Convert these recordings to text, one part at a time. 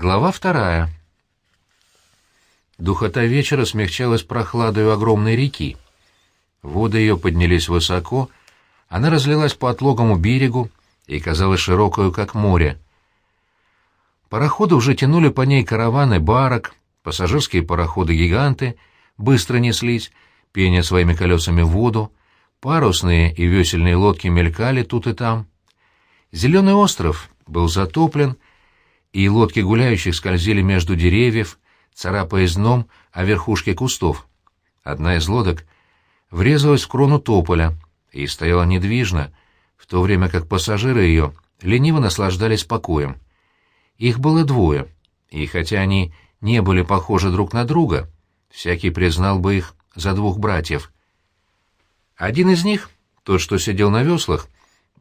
Глава вторая. Духота вечера смягчалась прохладой огромной реки. Воды ее поднялись высоко, она разлилась по отлогому берегу и казалась широкою, как море. Пароходы уже тянули по ней караваны барок, пассажирские пароходы-гиганты быстро неслись, пеня своими колесами в воду, парусные и весельные лодки мелькали тут и там. Зеленый остров был затоплен, и лодки гуляющих скользили между деревьев, царапая дном о верхушке кустов. Одна из лодок врезалась в крону тополя и стояла недвижно, в то время как пассажиры ее лениво наслаждались покоем. Их было двое, и хотя они не были похожи друг на друга, всякий признал бы их за двух братьев. Один из них, тот, что сидел на веслах,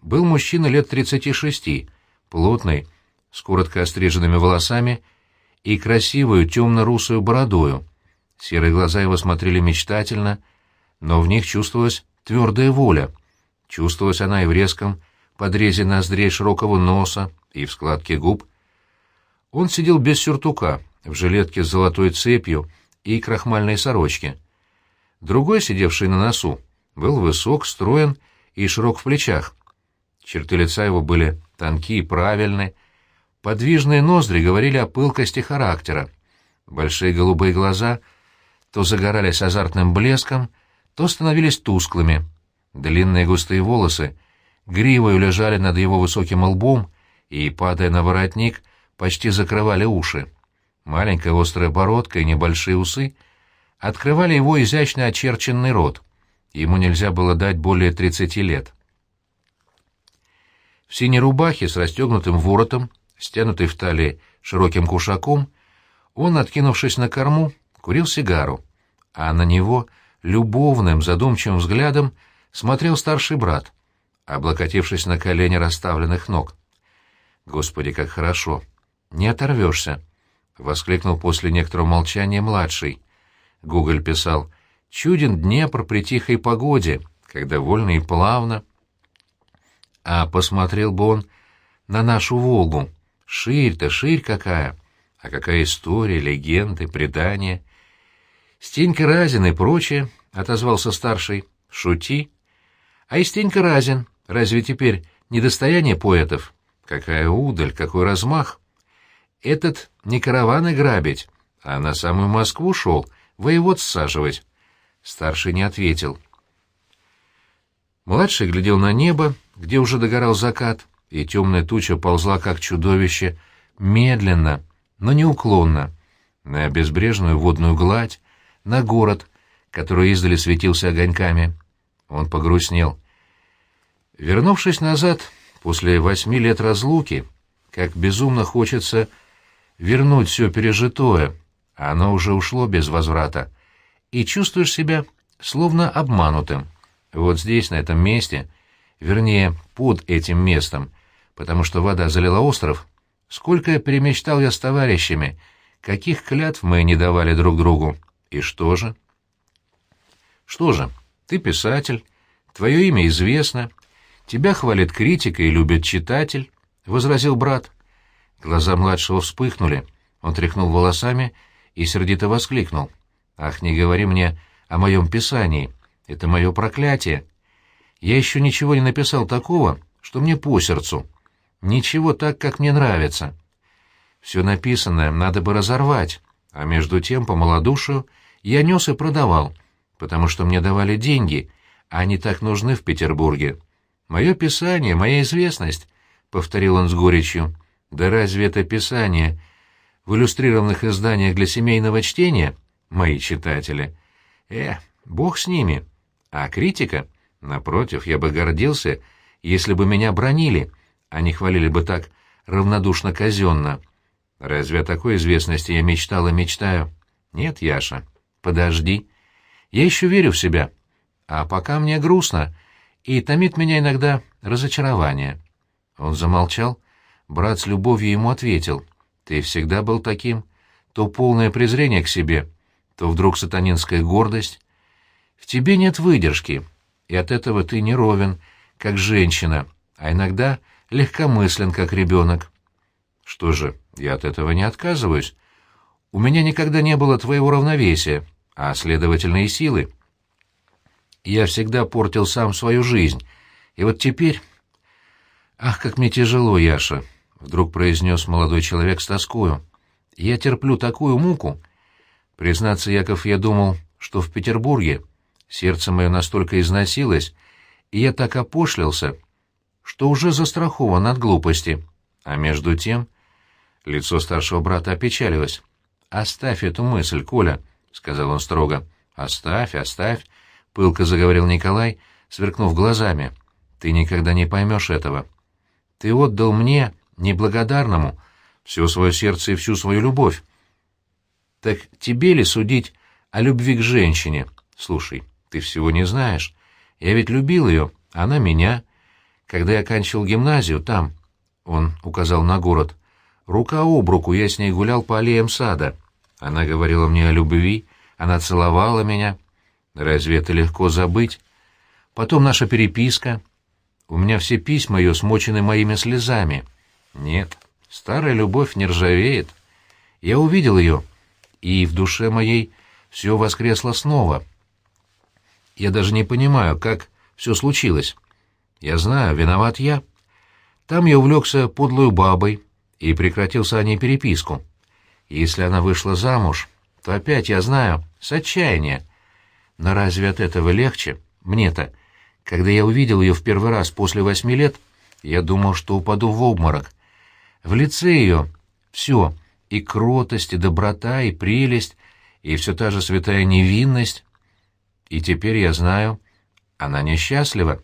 был мужчина лет тридцати шести, плотный, с коротко остриженными волосами и красивую темно-русую бородою. Серые глаза его смотрели мечтательно, но в них чувствовалась твердая воля. Чувствовалась она и в резком подрезе ноздрей широкого носа, и в складке губ. Он сидел без сюртука, в жилетке с золотой цепью и крахмальной сорочке. Другой, сидевший на носу, был высок, строен и широк в плечах. Черты лица его были тонкие, правильные, Подвижные ноздри говорили о пылкости характера. Большие голубые глаза то загорались азартным блеском, то становились тусклыми. Длинные густые волосы гривою лежали над его высоким лбом и, падая на воротник, почти закрывали уши. Маленькая острая бородка и небольшие усы открывали его изящно очерченный рот. Ему нельзя было дать более тридцати лет. В синей рубахе с расстегнутым воротом стянутый в талии широким кушаком, он, откинувшись на корму, курил сигару, а на него любовным, задумчивым взглядом смотрел старший брат, облокотившись на колени расставленных ног. «Господи, как хорошо! Не оторвешься!» — воскликнул после некоторого молчания младший. Гуголь писал «Чуден Днепр при тихой погоде, когда вольно и плавно». А посмотрел бы он на нашу Волгу, Ширь-то ширь какая! А какая история, легенды, предания! Стенька Разин и прочее, — отозвался старший, — шути. А и Стенька Разин, разве теперь не достояние поэтов? Какая удаль, какой размах! Этот не караваны грабить, а на самую Москву шел, воевод саживать. Старший не ответил. Младший глядел на небо, где уже догорал закат, и темная туча ползла, как чудовище, медленно, но неуклонно, на безбрежную водную гладь, на город, который издали светился огоньками. Он погрустнел. Вернувшись назад, после восьми лет разлуки, как безумно хочется вернуть все пережитое, а оно уже ушло без возврата, и чувствуешь себя словно обманутым. Вот здесь, на этом месте, вернее, под этим местом, потому что вода залила остров, сколько перемечтал я с товарищами, каких клятв мы не давали друг другу. И что же? Что же, ты писатель, твое имя известно, тебя хвалит критика и любит читатель, — возразил брат. Глаза младшего вспыхнули, он тряхнул волосами и сердито воскликнул. «Ах, не говори мне о моем писании, это мое проклятие. Я еще ничего не написал такого, что мне по сердцу». Ничего так, как мне нравится. Все написанное надо бы разорвать, а между тем, по малодушию, я нес и продавал, потому что мне давали деньги, а они так нужны в Петербурге. Мое писание, моя известность, — повторил он с горечью. Да разве это писание в иллюстрированных изданиях для семейного чтения, мои читатели? Э, бог с ними. А критика? Напротив, я бы гордился, если бы меня бронили, они хвалили бы так равнодушно-казенно. Разве о такой известности я мечтал и мечтаю? Нет, Яша, подожди. Я еще верю в себя. А пока мне грустно, и томит меня иногда разочарование. Он замолчал. Брат с любовью ему ответил. Ты всегда был таким. То полное презрение к себе, то вдруг сатанинская гордость. В тебе нет выдержки, и от этого ты не ровен, как женщина, а иногда легкомыслен, как ребенок. Что же, Я от этого не отказываюсь. У меня никогда не было твоего равновесия, а, следовательно, и силы. Я всегда портил сам свою жизнь. И вот теперь... Ах, как мне тяжело, Яша, — вдруг произнес молодой человек с тоскою. Я терплю такую муку. Признаться, Яков, я думал, что в Петербурге сердце мое настолько износилось, и я так опошлился, что уже застрахован от глупости. А между тем... Лицо старшего брата опечалилось. «Оставь эту мысль, Коля», — сказал он строго. «Оставь, оставь», — пылко заговорил Николай, сверкнув глазами. «Ты никогда не поймешь этого. Ты отдал мне, неблагодарному, все свое сердце и всю свою любовь. Так тебе ли судить о любви к женщине? Слушай, ты всего не знаешь. Я ведь любил ее, она меня. Когда я оканчивал гимназию, там, — он указал на город, — рука об руку я с ней гулял по аллеям сада. Она говорила мне о любви, она целовала меня. Разве это легко забыть? Потом наша переписка. У меня все письма ее смочены моими слезами. Нет, старая любовь не ржавеет. Я увидел ее, и в душе моей все воскресло снова. Я даже не понимаю, как все случилось. Я знаю, виноват я. Там я увлекся подлой бабой и прекратился о ней переписку. Если она вышла замуж, то опять, я знаю, с отчаяния. Но разве от этого легче? Мне-то. Когда я увидел ее в первый раз после восьми лет, я думал, что упаду в обморок. В лице ее все, и кротость, и доброта, и прелесть, и все та же святая невинность. И теперь я знаю, она несчастлива.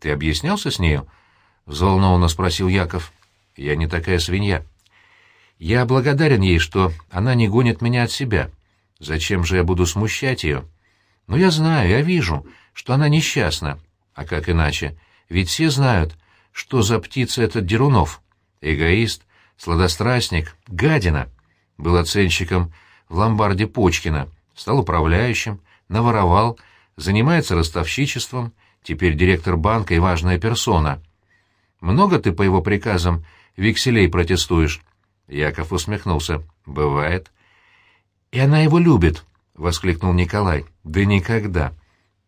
Ты объяснялся с нею? — взволнованно спросил Яков. — Я не такая свинья. Я благодарен ей, что она не гонит меня от себя. Зачем же я буду смущать ее? Но я знаю, я вижу, что она несчастна. А как иначе? Ведь все знают, что за птица этот Дерунов. Эгоист, сладострастник, гадина. Был оценщиком в ломбарде Почкина, стал управляющим, наворовал, занимается ростовщичеством, теперь директор банка и важная персона. Много ты по его приказам векселей протестуешь? Яков усмехнулся. «Бывает». «И она его любит», — воскликнул Николай. «Да никогда.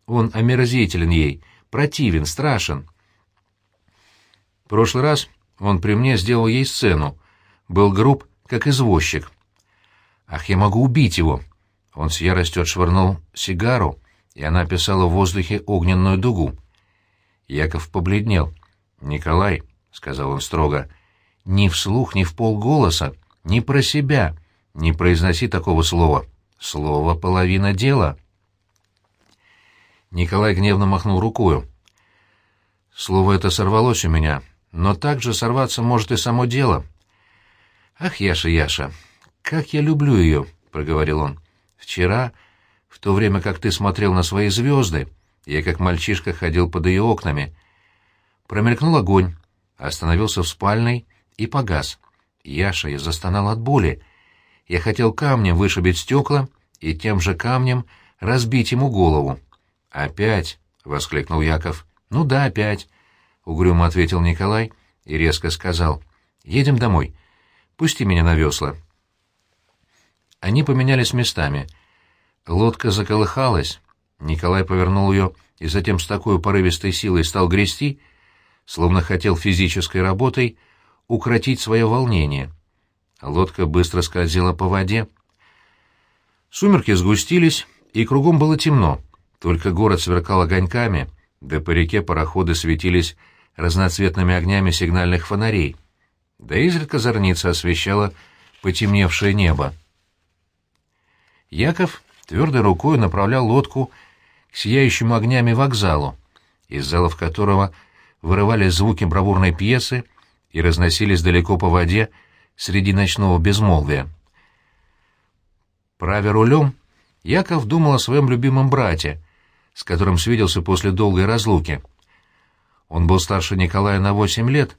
Он омерзителен ей, противен, страшен». В прошлый раз он при мне сделал ей сцену. Был груб, как извозчик. «Ах, я могу убить его!» Он с яростью отшвырнул сигару, и она писала в воздухе огненную дугу. Яков побледнел. «Николай», — сказал он строго, — ни вслух, ни в полголоса, ни про себя. Не произноси такого слова. Слово — половина дела. Николай гневно махнул рукою. Слово это сорвалось у меня, но также сорваться может и само дело. «Ах, Яша, Яша, как я люблю ее!» — проговорил он. «Вчера, в то время как ты смотрел на свои звезды, я как мальчишка ходил под ее окнами. Промелькнул огонь, остановился в спальной и погас. Яша, я застонал от боли. Я хотел камнем вышибить стекла и тем же камнем разбить ему голову. «Опять?» — воскликнул Яков. «Ну да, опять», — угрюмо ответил Николай и резко сказал. «Едем домой. Пусти меня на весла». Они поменялись местами. Лодка заколыхалась. Николай повернул ее и затем с такой порывистой силой стал грести, словно хотел физической работой — укротить свое волнение. Лодка быстро скользила по воде. Сумерки сгустились, и кругом было темно. Только город сверкал огоньками, да по реке пароходы светились разноцветными огнями сигнальных фонарей. Да изредка зорница освещала потемневшее небо. Яков твердой рукой направлял лодку к сияющему огнями вокзалу, из залов которого вырывались звуки бравурной пьесы и разносились далеко по воде среди ночного безмолвия. Правя рулем, Яков думал о своем любимом брате, с которым свиделся после долгой разлуки. Он был старше Николая на восемь лет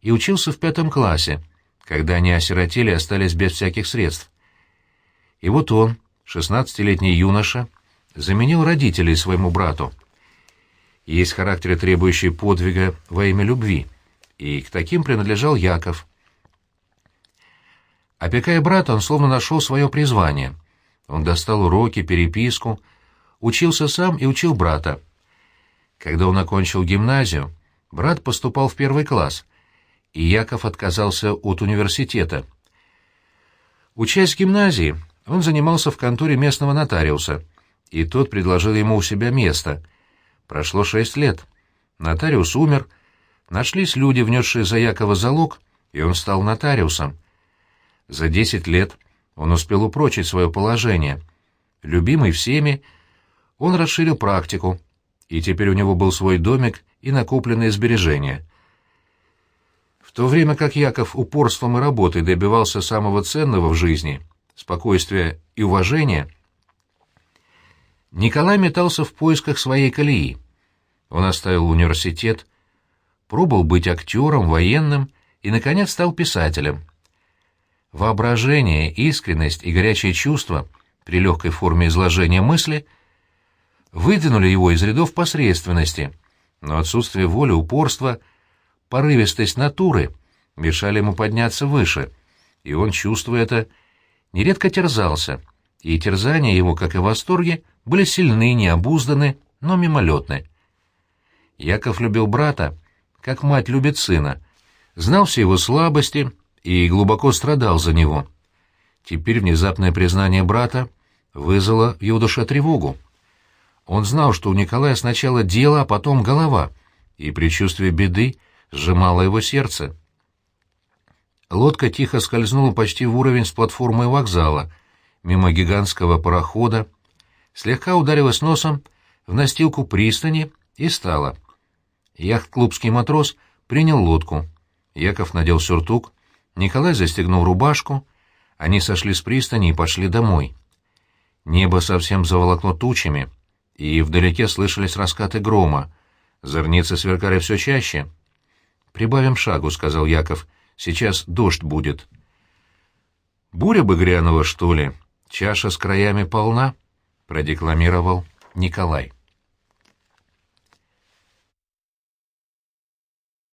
и учился в пятом классе, когда они осиротели и остались без всяких средств. И вот он, шестнадцатилетний юноша, заменил родителей своему брату. Есть характеры, требующие подвига во имя любви — и к таким принадлежал Яков. Опекая брата, он словно нашел свое призвание. Он достал уроки, переписку, учился сам и учил брата. Когда он окончил гимназию, брат поступал в первый класс, и Яков отказался от университета. Учась в гимназии, он занимался в конторе местного нотариуса, и тот предложил ему у себя место. Прошло шесть лет. Нотариус умер, нашлись люди, внесшие за Якова залог, и он стал нотариусом. За десять лет он успел упрочить свое положение. Любимый всеми, он расширил практику, и теперь у него был свой домик и накопленные сбережения. В то время как Яков упорством и работой добивался самого ценного в жизни — спокойствия и уважения, Николай метался в поисках своей колеи. Он оставил университет, пробовал быть актером, военным и, наконец, стал писателем. Воображение, искренность и горячие чувства при легкой форме изложения мысли выдвинули его из рядов посредственности, но отсутствие воли, упорства, порывистость натуры мешали ему подняться выше, и он, чувствуя это, нередко терзался, и терзания его, как и восторги, были сильны, необузданы, но мимолетны. Яков любил брата, как мать любит сына, знал все его слабости и глубоко страдал за него. Теперь внезапное признание брата вызвало в его душе тревогу. Он знал, что у Николая сначала дело, а потом голова, и предчувствие беды сжимало его сердце. Лодка тихо скользнула почти в уровень с платформой вокзала, мимо гигантского парохода, слегка ударилась носом в настилку пристани и стала. Яхт-клубский матрос принял лодку. Яков надел сюртук, Николай застегнул рубашку, они сошли с пристани и пошли домой. Небо совсем заволокло тучами, и вдалеке слышались раскаты грома. Зорницы сверкали все чаще. «Прибавим шагу», — сказал Яков. «Сейчас дождь будет». «Буря бы грянула, что ли? Чаша с краями полна», — продекламировал Николай.